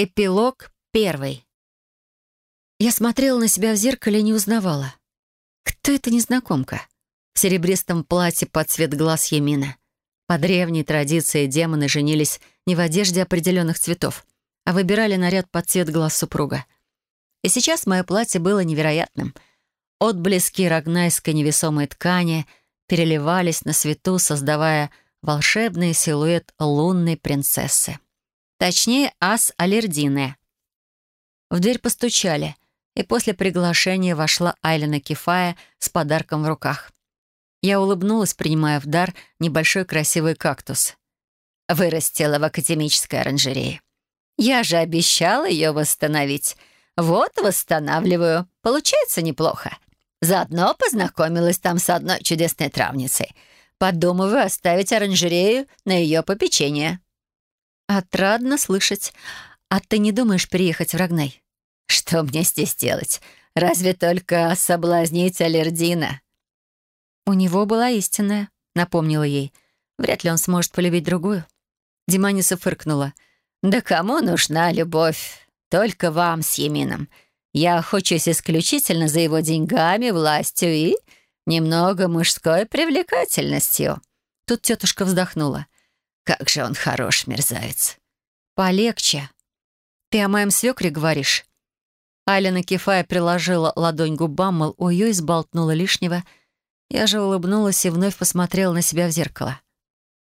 Эпилог первый. Я смотрела на себя в зеркале и не узнавала. Кто эта незнакомка? В серебристом платье под цвет глаз Емина. По древней традиции демоны женились не в одежде определенных цветов, а выбирали наряд под цвет глаз супруга. И сейчас мое платье было невероятным. Отблески рогнайской невесомой ткани переливались на свету, создавая волшебный силуэт лунной принцессы. Точнее, ас Алердины. В дверь постучали, и после приглашения вошла Айлина Кефая с подарком в руках. Я улыбнулась, принимая в дар небольшой красивый кактус. Вырастила в академической оранжерее. Я же обещала ее восстановить. Вот восстанавливаю. Получается неплохо. Заодно познакомилась там с одной чудесной травницей. Подумываю оставить оранжерею на ее попечение. «Отрадно слышать. А ты не думаешь переехать в Рогнай?» «Что мне здесь делать? Разве только соблазнить Алердина?» «У него была истинная», — напомнила ей. «Вряд ли он сможет полюбить другую». Диманиса фыркнула. «Да кому нужна любовь? Только вам с Емином. Я охочусь исключительно за его деньгами, властью и немного мужской привлекательностью». Тут тетушка вздохнула. Как же он хорош, мерзавец. Полегче. Ты о моем свекре говоришь? Алина Кефая приложила ладонь к губам, мол, ой-ой, сболтнула лишнего. Я же улыбнулась и вновь посмотрела на себя в зеркало.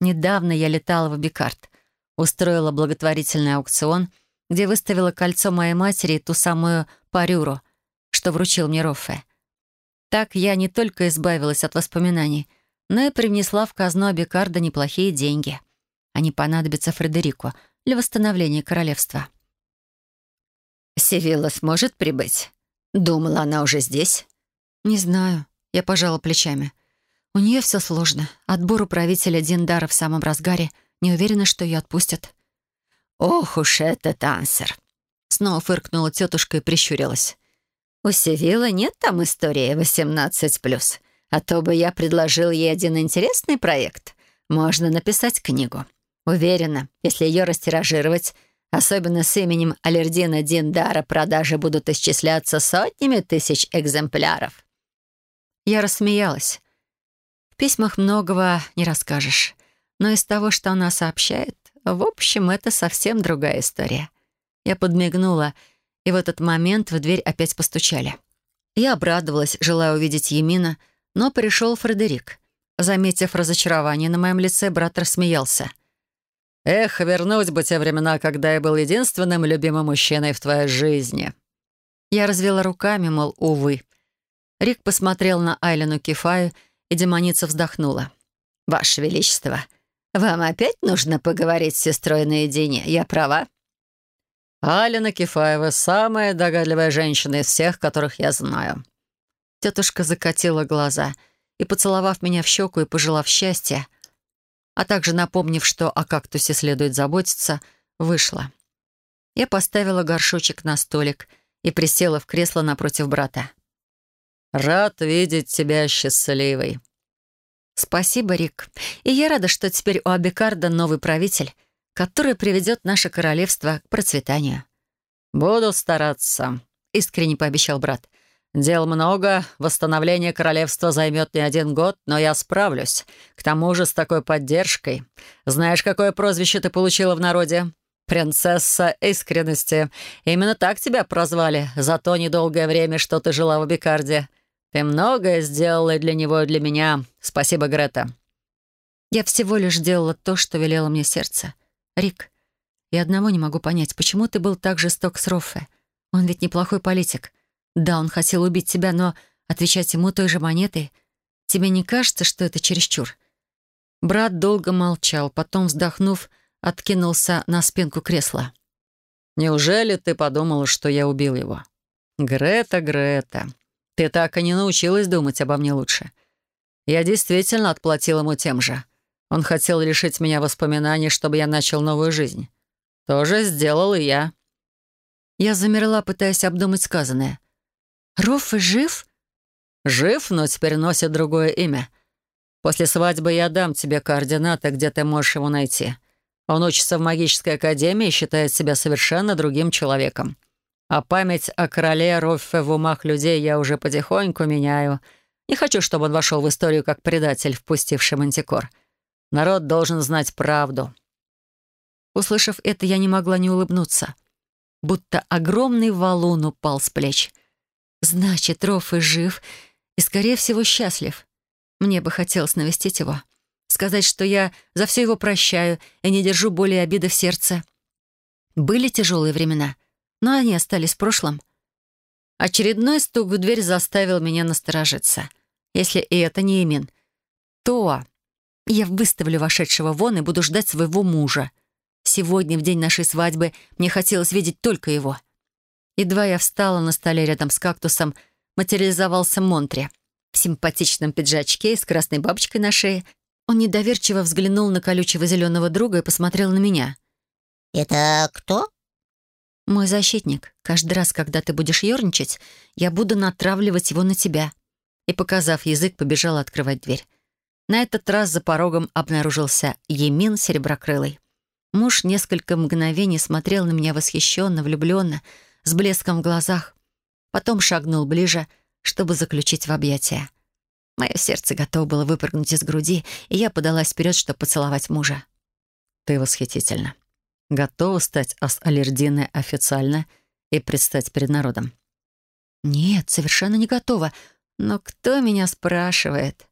Недавно я летала в Бикарт, устроила благотворительный аукцион, где выставила кольцо моей матери и ту самую парюру, что вручил мне Роффе. Так я не только избавилась от воспоминаний, но и принесла в казну Абикарда неплохие деньги. Они понадобятся Фредерику для восстановления королевства. «Севилла сможет прибыть? Думала, она уже здесь?» «Не знаю». Я пожала плечами. «У нее все сложно. Отбор управителя Диндара в самом разгаре. Не уверена, что ее отпустят». «Ох уж этот ансер!» Снова фыркнула тетушка и прищурилась. «У Севилла нет там истории 18+, а то бы я предложил ей один интересный проект. Можно написать книгу. Уверена, если ее растиражировать, особенно с именем Алердина Диндара, продажи будут исчисляться сотнями тысяч экземпляров. Я рассмеялась. В письмах многого не расскажешь. Но из того, что она сообщает, в общем, это совсем другая история. Я подмигнула, и в этот момент в дверь опять постучали. Я обрадовалась, желая увидеть Емина, но пришел Фредерик. Заметив разочарование на моем лице, брат рассмеялся. Эх, вернуть бы те времена, когда я был единственным любимым мужчиной в твоей жизни». Я развела руками, мол, увы. Рик посмотрел на Айлину Кефаю, и демоница вздохнула. «Ваше Величество, вам опять нужно поговорить с сестрой наедине? Я права?» «Алина Кефаева — самая догадливая женщина из всех, которых я знаю». Тетушка закатила глаза и, поцеловав меня в щеку и пожелав счастья, а также напомнив, что о кактусе следует заботиться, вышла. Я поставила горшочек на столик и присела в кресло напротив брата. «Рад видеть тебя счастливой». «Спасибо, Рик. И я рада, что теперь у Абикарда новый правитель, который приведет наше королевство к процветанию». «Буду стараться», — искренне пообещал брат. Дел много, восстановление королевства займет не один год, но я справлюсь. К тому же с такой поддержкой. Знаешь, какое прозвище ты получила в народе? Принцесса искренности. Именно так тебя прозвали за то недолгое время, что ты жила в Бикарде. Ты многое сделала для него, и для меня. Спасибо, Грета. Я всего лишь делала то, что велело мне сердце. Рик, я одного не могу понять, почему ты был так жесток с Роффе? Он ведь неплохой политик. Да, он хотел убить тебя, но отвечать ему той же монетой... Тебе не кажется, что это чересчур?» Брат долго молчал, потом, вздохнув, откинулся на спинку кресла. «Неужели ты подумала, что я убил его?» «Грета, Грета, ты так и не научилась думать обо мне лучше. Я действительно отплатил ему тем же. Он хотел лишить меня воспоминаний, чтобы я начал новую жизнь. То же сделал и я». Я замерла, пытаясь обдумать сказанное. Роффе жив?» «Жив, но теперь носит другое имя. После свадьбы я дам тебе координаты, где ты можешь его найти. Он учится в магической академии и считает себя совершенно другим человеком. А память о короле Роффе в умах людей я уже потихоньку меняю. Не хочу, чтобы он вошел в историю как предатель, впустивший мантикор. Народ должен знать правду». Услышав это, я не могла не улыбнуться. Будто огромный валун упал с плеч. Значит, Роффе жив и, скорее всего, счастлив. Мне бы хотелось навестить его. Сказать, что я за все его прощаю и не держу более обиды в сердце. Были тяжелые времена, но они остались в прошлом. Очередной стук в дверь заставил меня насторожиться. Если и это не Эмин, то я выставлю вошедшего вон и буду ждать своего мужа. Сегодня, в день нашей свадьбы, мне хотелось видеть только его. Едва я встала на столе рядом с кактусом, материализовался Монтри. В симпатичном пиджачке с красной бабочкой на шее — он недоверчиво взглянул на колючего зеленого друга и посмотрел на меня. «Это кто?» «Мой защитник. Каждый раз, когда ты будешь ерничать, я буду натравливать его на тебя». И, показав язык, побежала открывать дверь. На этот раз за порогом обнаружился Емин Сереброкрылый. Муж несколько мгновений смотрел на меня восхищенно, влюбленно, с блеском в глазах. Потом шагнул ближе, чтобы заключить в объятия. Мое сердце готово было выпрыгнуть из груди, и я подалась вперед, чтобы поцеловать мужа. «Ты восхитительна. Готова стать ас-аллердиной официально и предстать перед народом?» «Нет, совершенно не готова. Но кто меня спрашивает?»